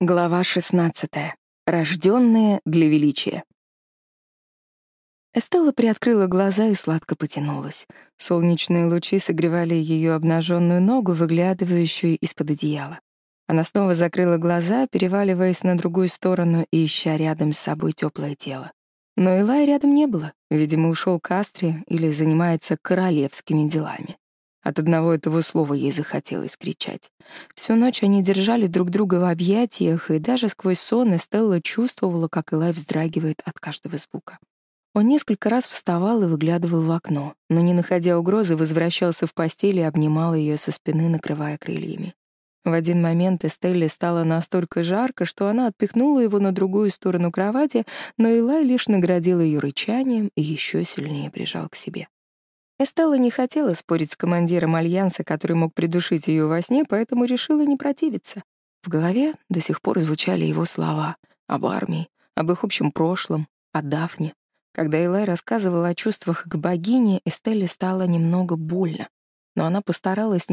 Глава 16. Рождённые для величия. Эстелла приоткрыла глаза и сладко потянулась. Солнечные лучи согревали её обнажённую ногу, выглядывающую из-под одеяла. Она снова закрыла глаза, переваливаясь на другую сторону и ища рядом с собой тёплое тело. Но Илай рядом не было. Видимо, ушёл к Астре или занимается королевскими делами. От одного этого слова ей захотелось кричать. Всю ночь они держали друг друга в объятиях, и даже сквозь сон Эстелла чувствовала, как Элай вздрагивает от каждого звука. Он несколько раз вставал и выглядывал в окно, но, не находя угрозы, возвращался в постель и обнимал ее со спины, накрывая крыльями. В один момент Эстелле стало настолько жарко, что она отпихнула его на другую сторону кровати, но Илай лишь наградил ее рычанием и еще сильнее прижал к себе. Эстелла не хотела спорить с командиром Альянса, который мог придушить ее во сне, поэтому решила не противиться. В голове до сих пор звучали его слова об армии, об их общем прошлом, о Дафне. Когда Элай рассказывал о чувствах к богине, Эстелле стало немного больно. Но она постаралась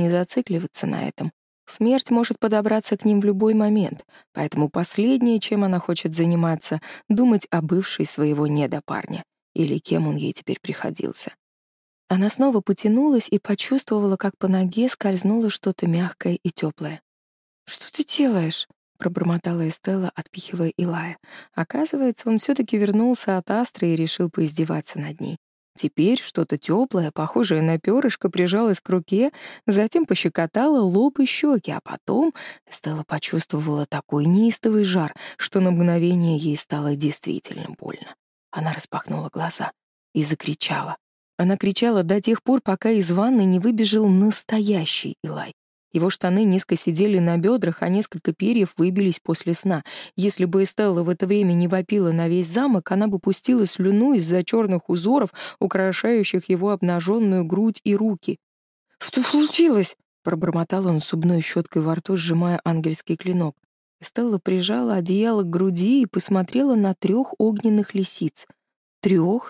не зацикливаться на этом. Смерть может подобраться к ним в любой момент, поэтому последнее, чем она хочет заниматься, думать о бывшей своего недопарня или кем он ей теперь приходился. Она снова потянулась и почувствовала, как по ноге скользнуло что-то мягкое и теплое. «Что ты делаешь?» — пробормотала Эстелла, отпихивая Илая. Оказывается, он все таки вернулся от Астры и решил поиздеваться над ней. Теперь что-то теплое, похожее на перышко, прижалось к руке, затем пощекотало лоб и щеки, а потом Стелла почувствовала такой неистовый жар, что на мгновение ей стало действительно больно. Она распахнула глаза и закричала. Она кричала до тех пор, пока из ванны не выбежал настоящий Илай. Его штаны низко сидели на бедрах, а несколько перьев выбились после сна. Если бы Эстелла в это время не вопила на весь замок, она бы пустила слюну из-за черных узоров,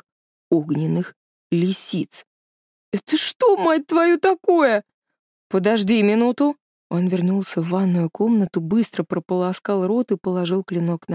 украшающих его обнаженную грудь и руки. «Что случилось?» — пробормотал он зубной щеткой во рту, сжимая ангельский клинок. Эстелла прижала одеяло к груди и посмотрела на трех огненных лисиц. Трех огненных лисиц. «Это что, мать твою, такое?» «Подожди минуту». Он вернулся в ванную комнату, быстро прополоскал рот и положил клинок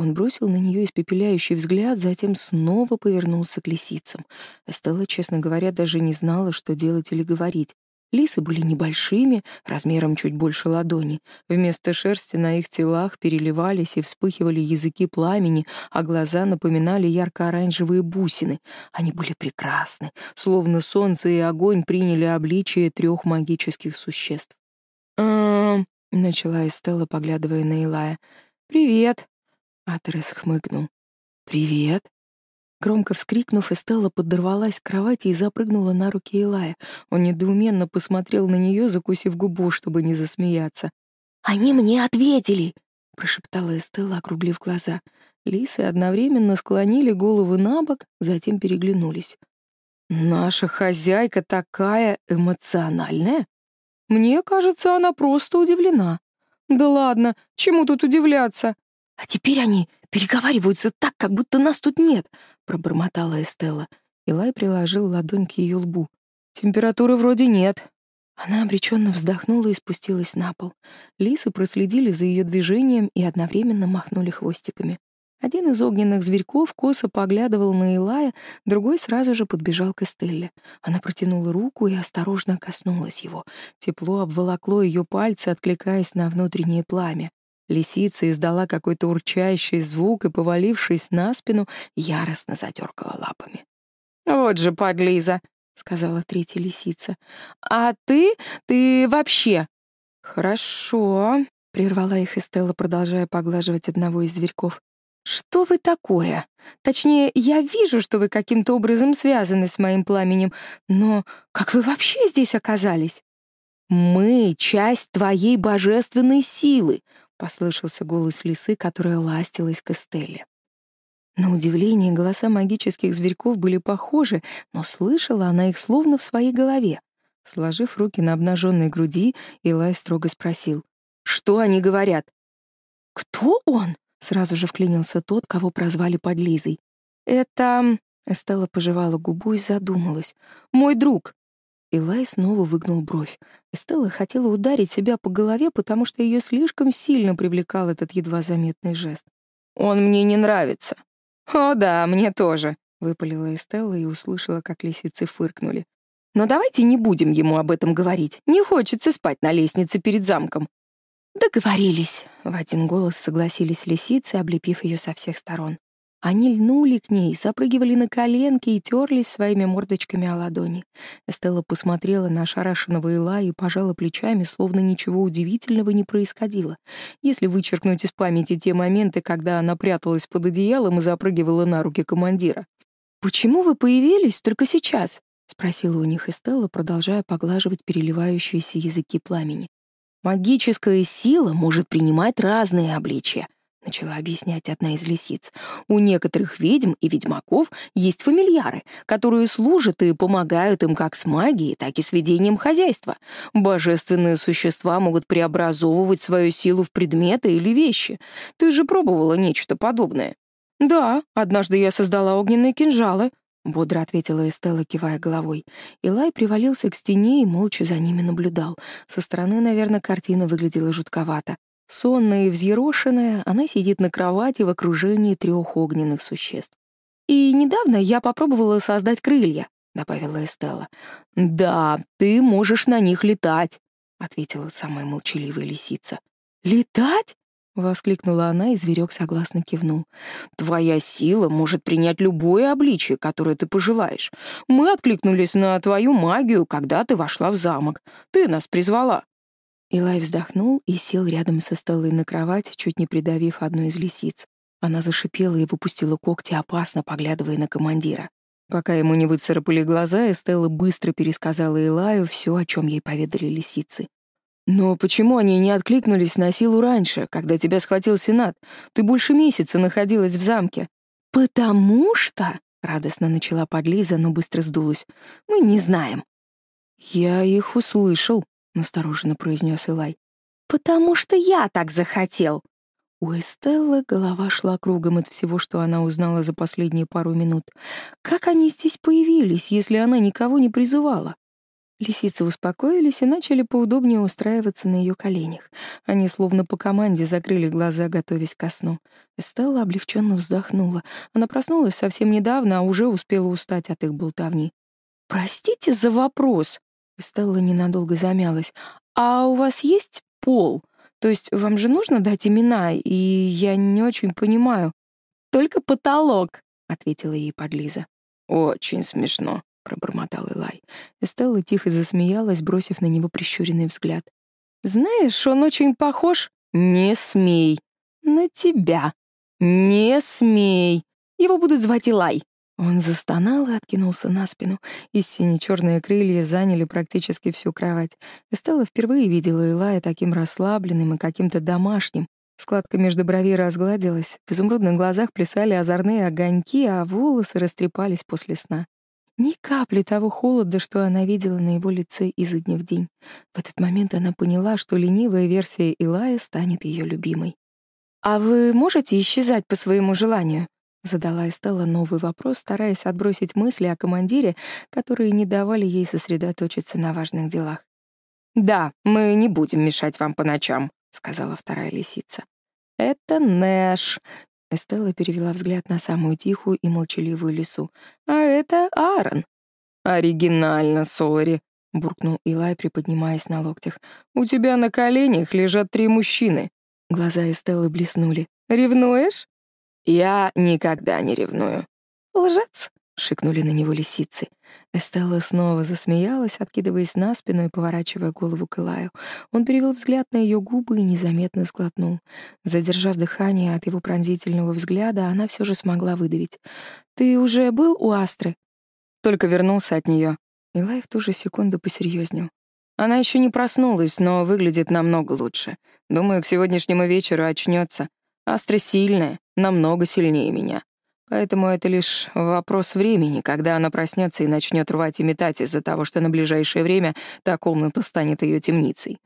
Он бросил на нее испепеляющий взгляд, затем снова повернулся к лисицам. Эстелла, а честно говоря, даже не знала, что делать или говорить. Лисы были небольшими, размером чуть больше ладони. Вместо шерсти на их телах переливались и вспыхивали языки пламени, а глаза напоминали ярко-оранжевые бусины. Они были прекрасны, словно солнце и огонь приняли обличие трех магических существ. «Эм...» — начала Эстелла, поглядывая на Илая. «Привет!» Атерес хмыкнул. «Привет!» Громко вскрикнув, Эстелла подорвалась к кровати и запрыгнула на руки Илая. Он недоуменно посмотрел на нее, закусив губу, чтобы не засмеяться. «Они мне ответили!» — прошептала Эстелла, округлив глаза. Лисы одновременно склонили головы на бок, затем переглянулись. «Наша хозяйка такая эмоциональная? Мне кажется, она просто удивлена. Да ладно, чему тут удивляться? «А теперь они переговариваются так, как будто нас тут нет», — пробормотала Эстелла. Илай приложил ладонь к ее лбу. «Температуры вроде нет». Она обреченно вздохнула и спустилась на пол. Лисы проследили за ее движением и одновременно махнули хвостиками. Один из огненных зверьков косо поглядывал на Илая, другой сразу же подбежал к Эстелле. Она протянула руку и осторожно коснулась его. Тепло обволокло ее пальцы, откликаясь на внутреннее пламя. Лисица издала какой-то урчащий звук и, повалившись на спину, яростно задергала лапами. «Вот же подлиза!» — сказала третья лисица. «А ты? Ты вообще?» «Хорошо», — прервала их Эстелла, продолжая поглаживать одного из зверьков. «Что вы такое? Точнее, я вижу, что вы каким-то образом связаны с моим пламенем, но как вы вообще здесь оказались?» «Мы — часть твоей божественной силы», Послышался голос лисы, которая ластилась к Эстелле. На удивление, голоса магических зверьков были похожи, но слышала она их словно в своей голове. Сложив руки на обнаженной груди, Илай строго спросил. «Что они говорят?» «Кто он?» Сразу же вклинился тот, кого прозвали под Лизой. «Это...» — Эстелла пожевала губу и задумалась. «Мой друг!» Илай снова выгнул бровь. Эстелла хотела ударить себя по голове, потому что ее слишком сильно привлекал этот едва заметный жест. «Он мне не нравится». «О да, мне тоже», — выпалила Эстелла и услышала, как лисицы фыркнули. «Но давайте не будем ему об этом говорить. Не хочется спать на лестнице перед замком». «Договорились», — в один голос согласились лисицы, облепив ее со всех сторон. Они льнули к ней, запрыгивали на коленки и терлись своими мордочками о ладони. Эстелла посмотрела на ошарашенного Ила и пожала плечами, словно ничего удивительного не происходило. Если вычеркнуть из памяти те моменты, когда она пряталась под одеялом и запрыгивала на руки командира. «Почему вы появились только сейчас?» — спросила у них Эстелла, продолжая поглаживать переливающиеся языки пламени. «Магическая сила может принимать разные обличия», — начала объяснять одна из лисиц. «У некоторых ведьм и ведьмаков есть фамильяры, которые служат и помогают им как с магией, так и с ведением хозяйства. Божественные существа могут преобразовывать свою силу в предметы или вещи. Ты же пробовала нечто подобное?» «Да, однажды я создала огненные кинжалы», — бодро ответила Эстелла, кивая головой. Илай привалился к стене и молча за ними наблюдал. Со стороны, наверное, картина выглядела жутковато. Сонная и взъерошенная, она сидит на кровати в окружении трех огненных существ. «И недавно я попробовала создать крылья», — добавила Эстелла. «Да, ты можешь на них летать», — ответила самая молчаливая лисица. «Летать?» — воскликнула она, и зверек согласно кивнул. «Твоя сила может принять любое обличие, которое ты пожелаешь. Мы откликнулись на твою магию, когда ты вошла в замок. Ты нас призвала». Илай вздохнул и сел рядом со Стеллой на кровать, чуть не придавив одну из лисиц. Она зашипела и выпустила когти, опасно поглядывая на командира. Пока ему не выцарапали глаза, Эстелла быстро пересказала Илаю все, о чем ей поведали лисицы. «Но почему они не откликнулись на силу раньше, когда тебя схватил Сенат? Ты больше месяца находилась в замке». «Потому что...» — радостно начала подлиза, но быстро сдулась. «Мы не знаем». «Я их услышал», — настороженно произнес Илай. «Потому что я так захотел!» У Эстеллы голова шла кругом от всего, что она узнала за последние пару минут. Как они здесь появились, если она никого не призывала? Лисицы успокоились и начали поудобнее устраиваться на ее коленях. Они словно по команде закрыли глаза, готовясь ко сну. Эстелла облегченно вздохнула. Она проснулась совсем недавно, а уже успела устать от их болтовни. «Простите за вопрос», Стелла ненадолго замялась. «А у вас есть пол? То есть вам же нужно дать имена, и я не очень понимаю». «Только потолок», — ответила ей подлиза. «Очень смешно», — пробормотал Элай. Стелла тихо засмеялась, бросив на него прищуренный взгляд. «Знаешь, он очень похож...» «Не смей!» «На тебя!» «Не смей!» «Его будут звать Илай!» Он застонал и откинулся на спину, и сине-черные крылья заняли практически всю кровать. Эстелла впервые видела Илая таким расслабленным и каким-то домашним. Складка между бровей разгладилась, в изумрудных глазах плясали озорные огоньки, а волосы растрепались после сна. Ни капли того холода, что она видела на его лице изо дня в день. В этот момент она поняла, что ленивая версия Илая станет ее любимой. «А вы можете исчезать по своему желанию?» Задала Эстелла новый вопрос, стараясь отбросить мысли о командире, которые не давали ей сосредоточиться на важных делах. «Да, мы не будем мешать вам по ночам», — Астра сильная, намного сильнее меня. Поэтому это лишь вопрос времени, когда она проснется и начнет рвать и метать из-за того, что на ближайшее время та комната станет ее темницей.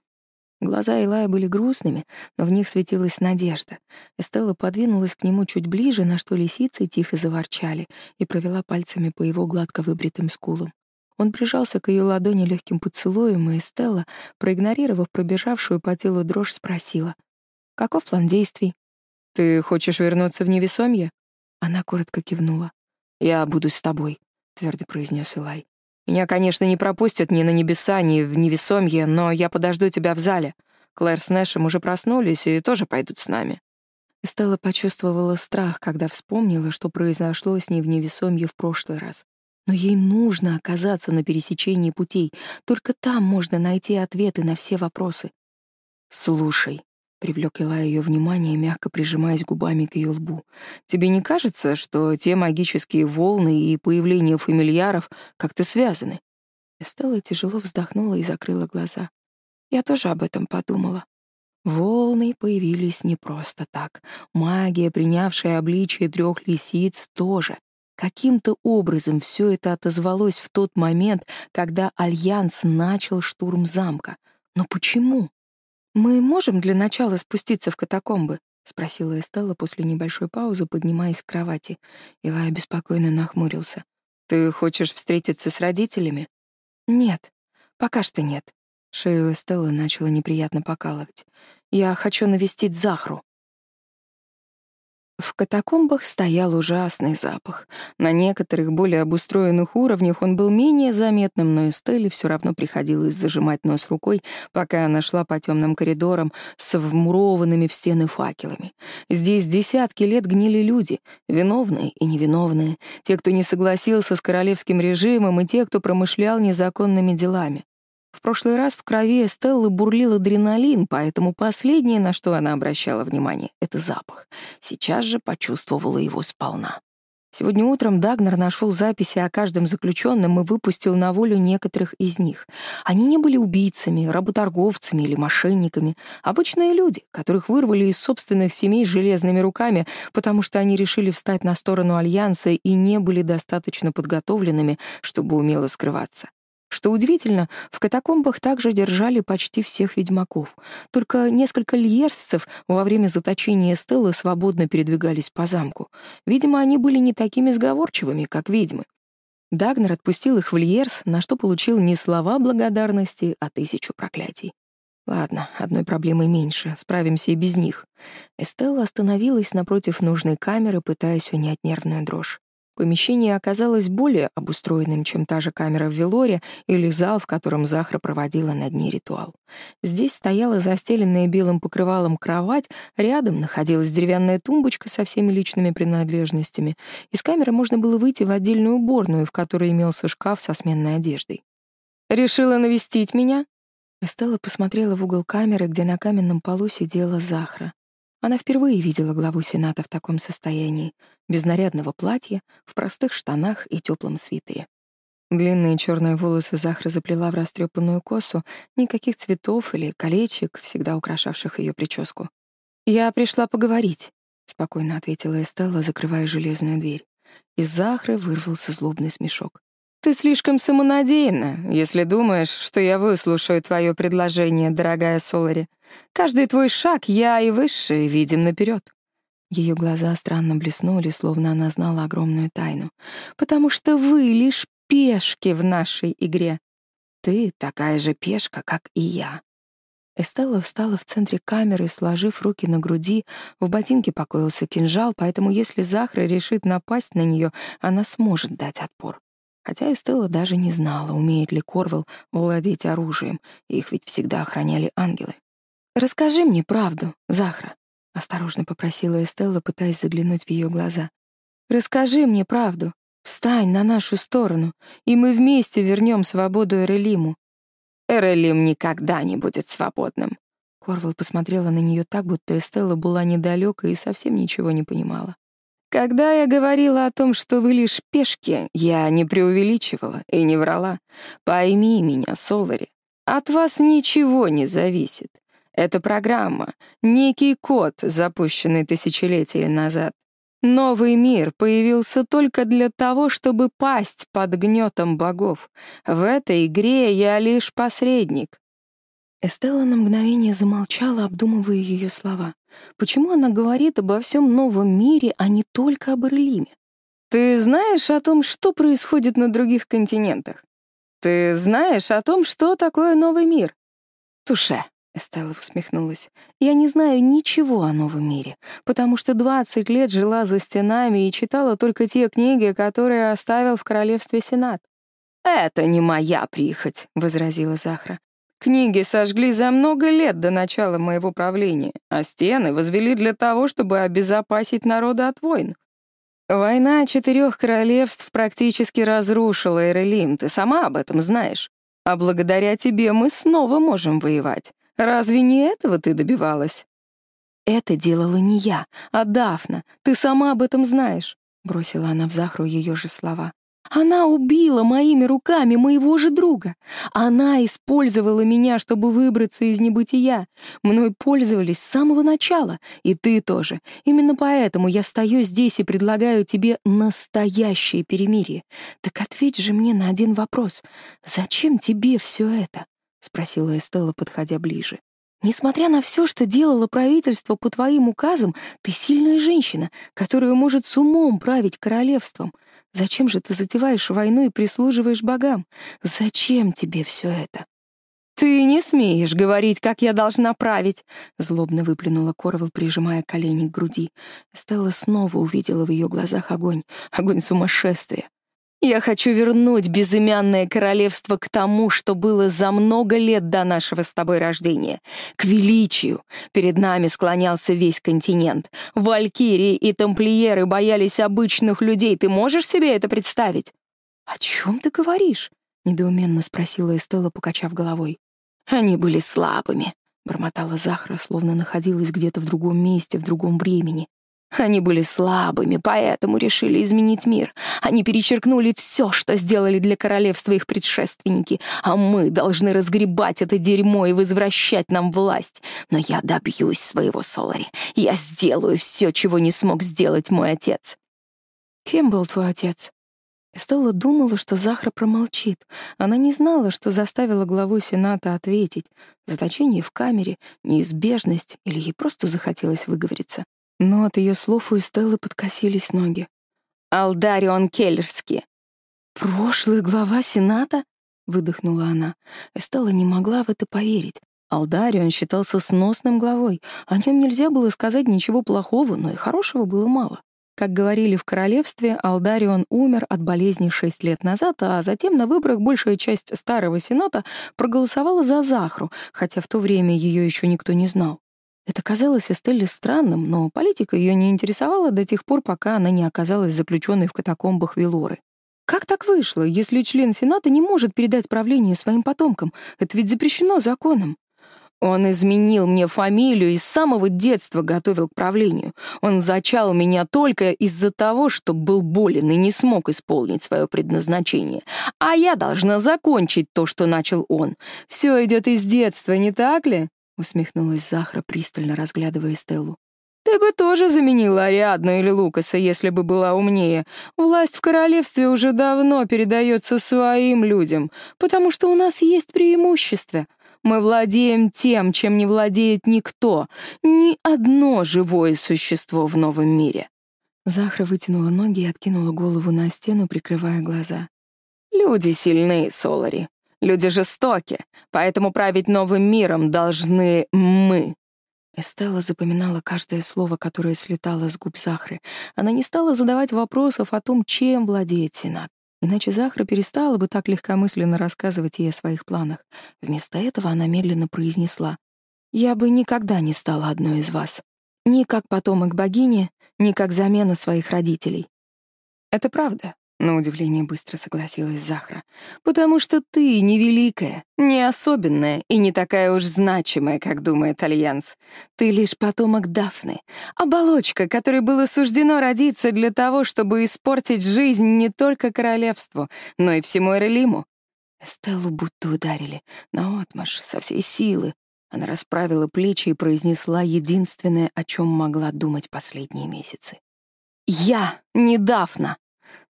Глаза Илая были грустными, но в них светилась надежда. Эстелла подвинулась к нему чуть ближе, на что лисицы тихо заворчали и провела пальцами по его гладко выбритым скулам. Он прижался к ее ладони легким поцелуем, и Эстелла, проигнорировав пробежавшую по телу дрожь, спросила. «Каков план действий?» «Ты хочешь вернуться в невесомье?» Она коротко кивнула. «Я буду с тобой», — твердо произнес Илай. «Меня, конечно, не пропустят ни на небеса, ни в невесомье, но я подожду тебя в зале. Клэр с Нэшем уже проснулись и тоже пойдут с нами». Эстелла почувствовала страх, когда вспомнила, что произошло с ней в невесомье в прошлый раз. Но ей нужно оказаться на пересечении путей. Только там можно найти ответы на все вопросы. «Слушай», — привлек Илай ее внимание, мягко прижимаясь губами к ее лбу, «тебе не кажется, что те магические волны и появление фамильяров как-то связаны?» Эстелла тяжело вздохнула и закрыла глаза. «Я тоже об этом подумала». Волны появились не просто так. Магия, принявшая обличие трех лисиц, тоже. Каким-то образом все это отозвалось в тот момент, когда Альянс начал штурм замка. Но почему? «Мы можем для начала спуститься в катакомбы?» — спросила Эстелла после небольшой паузы, поднимаясь к кровати. Илай беспокойно нахмурился. «Ты хочешь встретиться с родителями?» «Нет, пока что нет». Шею Эстеллы начала неприятно покалывать. «Я хочу навестить Захру». В катакомбах стоял ужасный запах. На некоторых более обустроенных уровнях он был менее заметным, но Эстелле все равно приходилось зажимать нос рукой, пока она шла по темным коридорам с вмурованными в стены факелами. Здесь десятки лет гнили люди, виновные и невиновные, те, кто не согласился с королевским режимом, и те, кто промышлял незаконными делами. В прошлый раз в крови Эстеллы бурлил адреналин, поэтому последнее, на что она обращала внимание, — это запах. Сейчас же почувствовала его сполна. Сегодня утром Дагнер нашел записи о каждом заключенном и выпустил на волю некоторых из них. Они не были убийцами, работорговцами или мошенниками. Обычные люди, которых вырвали из собственных семей железными руками, потому что они решили встать на сторону Альянса и Что удивительно, в катакомбах также держали почти всех ведьмаков. Только несколько льерсцев во время заточения Стеллы свободно передвигались по замку. Видимо, они были не такими сговорчивыми, как ведьмы. Дагнер отпустил их в Льерс, на что получил не слова благодарности, а тысячу проклятий. «Ладно, одной проблемой меньше, справимся и без них». Эстелла остановилась напротив нужной камеры, пытаясь унять нервную дрожь. Помещение оказалось более обустроенным, чем та же камера в Велоре или зал, в котором Захра проводила на дне ритуал. Здесь стояла застеленная белым покрывалом кровать, рядом находилась деревянная тумбочка со всеми личными принадлежностями. Из камеры можно было выйти в отдельную уборную, в которой имелся шкаф со сменной одеждой. «Решила навестить меня?» Эстелла посмотрела в угол камеры, где на каменном полу сидела Захра. Она впервые видела главу Сената в таком состоянии, без нарядного платья, в простых штанах и теплом свитере. Длинные черные волосы Захра заплела в растрепанную косу, никаких цветов или колечек, всегда украшавших ее прическу. «Я пришла поговорить», — спокойно ответила Эстелла, закрывая железную дверь. Из Захры вырвался злобный смешок. «Ты слишком самонадеянна, если думаешь, что я выслушаю твое предложение, дорогая Солари. Каждый твой шаг я и Высший видим наперед. Ее глаза странно блеснули, словно она знала огромную тайну. «Потому что вы лишь пешки в нашей игре. Ты такая же пешка, как и я». Эстелла встала в центре камеры, сложив руки на груди. В ботинке покоился кинжал, поэтому если Захра решит напасть на нее, она сможет дать отпор. Хотя Эстелла даже не знала, умеет ли Корвел владеть оружием, их ведь всегда охраняли ангелы. «Расскажи мне правду, Захра», — осторожно попросила Эстелла, пытаясь заглянуть в ее глаза. «Расскажи мне правду. Встань на нашу сторону, и мы вместе вернем свободу Эрелиму». «Эрелим никогда не будет свободным». Корвел посмотрела на нее так, будто Эстелла была недалека и совсем ничего не понимала. Когда я говорила о том, что вы лишь пешки, я не преувеличивала и не врала. Пойми меня, Солари, от вас ничего не зависит. Это программа, некий код, запущенный тысячелетия назад. Новый мир появился только для того, чтобы пасть под гнетом богов. В этой игре я лишь почему она говорит обо всем новом мире, а не только об Ирлиме? Ты знаешь о том, что происходит на других континентах? Ты знаешь о том, что такое новый мир? Туша, Эстелла усмехнулась. «Я не знаю ничего о новом мире, потому что 20 лет жила за стенами и читала только те книги, которые оставил в королевстве Сенат». «Это не моя прихоть», — возразила Захра. Книги сожгли за много лет до начала моего правления, а стены возвели для того, чтобы обезопасить народы от войн. Война четырех королевств практически разрушила Эрелим, ты сама об этом знаешь. А благодаря тебе мы снова можем воевать. Разве не этого ты добивалась? Это делала Она убила моими руками моего же друга. Она использовала меня, чтобы выбраться из небытия. Мной пользовались с самого начала, и ты тоже. Именно поэтому я стою здесь и предлагаю тебе настоящее перемирие. Так ответь же мне на один вопрос. Зачем тебе все это? Спросила Эстелла, подходя ближе. Несмотря на все, что делало правительство по твоим указам, ты сильная женщина, которая может с умом править королевством. Зачем же ты затеваешь войну и прислуживаешь богам? Зачем тебе все это? Ты не смеешь говорить, как я должна править, злобно выплюнула Корвал, прижимая колени к груди. Стелла снова увидела в ее глазах огонь, огонь сумасшествия. Я хочу вернуть безымянное королевство к тому, что было за много лет до нашего с тобой рождения. К величию. Перед нами склонялся весь континент. Валькирии и тамплиеры боялись обычных людей. Ты можешь себе это представить? «О чем ты говоришь?» — недоуменно спросила Эстелла, покачав головой. «Они были слабыми», — бормотала Захра, словно находилась где-то в другом месте, в другом времени. Они были слабыми, поэтому решили изменить мир. Они перечеркнули все, что сделали для королевства их предшественники, а мы должны разгребать это дерьмо и возвращать нам власть. Но я добьюсь своего, Солари. Я сделаю все, чего не смог сделать мой отец». «Кем был твой отец?» Эстелла думала, что Захра промолчит. Она не знала, что заставила главу Сената ответить. Заточение в камере, неизбежность, или ей просто захотелось выговориться. Но от ее слов у Эстеллы подкосились ноги. «Алдарион Келлерский!» «Прошлый глава Сената?» — выдохнула она. Эстелла не могла в это поверить. Алдарион считался сносным главой. О нем нельзя было сказать ничего плохого, но и хорошего было мало. Как говорили в королевстве, Алдарион умер от болезни шесть лет назад, а затем на выборах большая часть старого сената проголосовала за Захру, хотя в то время ее еще никто не знал. Это казалось Эстелле странным, но политика ее не интересовала до тех пор, пока она не оказалась заключенной в катакомбах Велоры. Как так вышло, если член Сената не может передать правление своим потомкам? Это ведь запрещено законом. Он изменил мне фамилию и с самого детства готовил к правлению. Он зачал меня только из-за того, что был болен и не смог исполнить свое предназначение. А я должна закончить то, что начал он. Все идет из детства, не так ли? — усмехнулась Захра, пристально разглядывая Стеллу. «Ты бы тоже заменила Ариадну или Лукаса, если бы была умнее. Власть в королевстве уже давно передается своим людям, потому что у Люди жестоки, поэтому править новым миром должны мы. Эстелла запоминала каждое слово, которое слетало с губ Захры. Она не стала задавать вопросов о том, чем владеет Сенат. Иначе Захра перестала бы так легкомысленно рассказывать ей о своих планах. Вместо этого она медленно произнесла. «Я бы никогда не стала одной из вас. Ни как потомок богини, ни как замена своих родителей». «Это правда», на удивление быстро согласилась Захра. «Потому что ты невеликая, не особенная и не такая уж значимая, как думает Альянс. Ты лишь потомок Дафны, оболочка, которой было суждено родиться для того,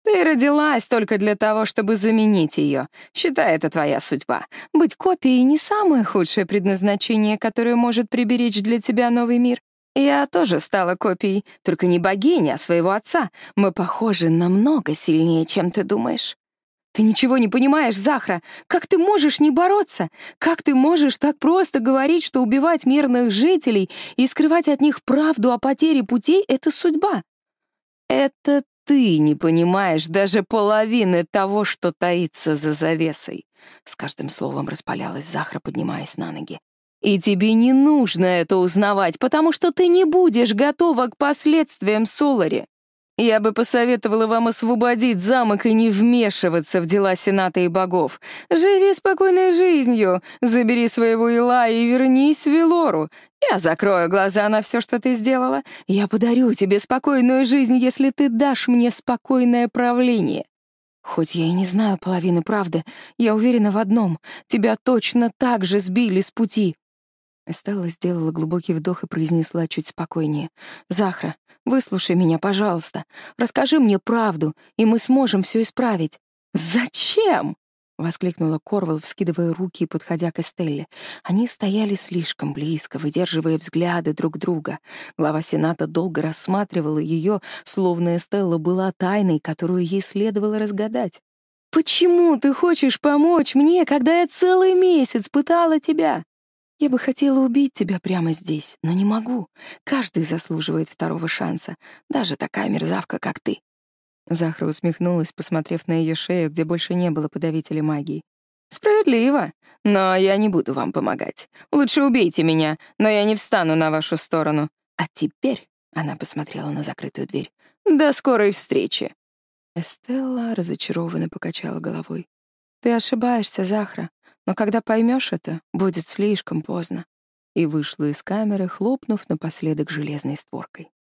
чтобы испортить жизнь не только королевству, но и всему Эрелиму». Эстеллу будто ударили, наотмашь, со всей силы. Она расправила плечи и произнесла единственное, о чем могла думать последние месяцы. «Я не Дафна!» Ты родилась только для того, чтобы заменить ее. Считай, это твоя судьба. Быть копией — не самое худшее предназначение, которое может приберечь для тебя новый мир. Я тоже стала копией, только не богиня, а своего отца. Мы похожи намного сильнее, чем ты думаешь. Ты ничего не понимаешь, Захра. Как ты можешь не бороться? Как ты можешь так просто говорить, что убивать мирных жителей и скрывать от них правду о потере путей — это судьба? Это ты не понимаешь даже половины того, что таится за завесой. С каждым словом распалялась Захра, поднимаясь на ноги. И тебе не нужно это узнавать, потому что ты не будешь готова к последствиям Солари. Я бы посоветовала вам освободить замок и не вмешиваться в дела Сената и богов. Живи спокойной жизнью, забери своего Ила и вернись в Велору. Я закрою глаза на все, что ты сделала. Я подарю тебе спокойную жизнь, если ты дашь мне спокойное правление. Хоть я и не знаю половины правды, я уверена в одном — тебя точно так же сбили с пути. Эстелла сделала глубокий вдох и произнесла чуть спокойнее. «Захра, выслушай меня, пожалуйста. Расскажи мне правду, и мы сможем все исправить». «Зачем?» — воскликнула Корвал, вскидывая руки и подходя к Эстелле. Они стояли слишком близко, выдерживая взгляды друг друга. Глава Сената долго рассматривала ее, словно Эстелла была тайной, которую ей следовало разгадать. «Почему ты хочешь помочь мне, когда я целый месяц пытала тебя?» Я бы хотела убить тебя прямо здесь,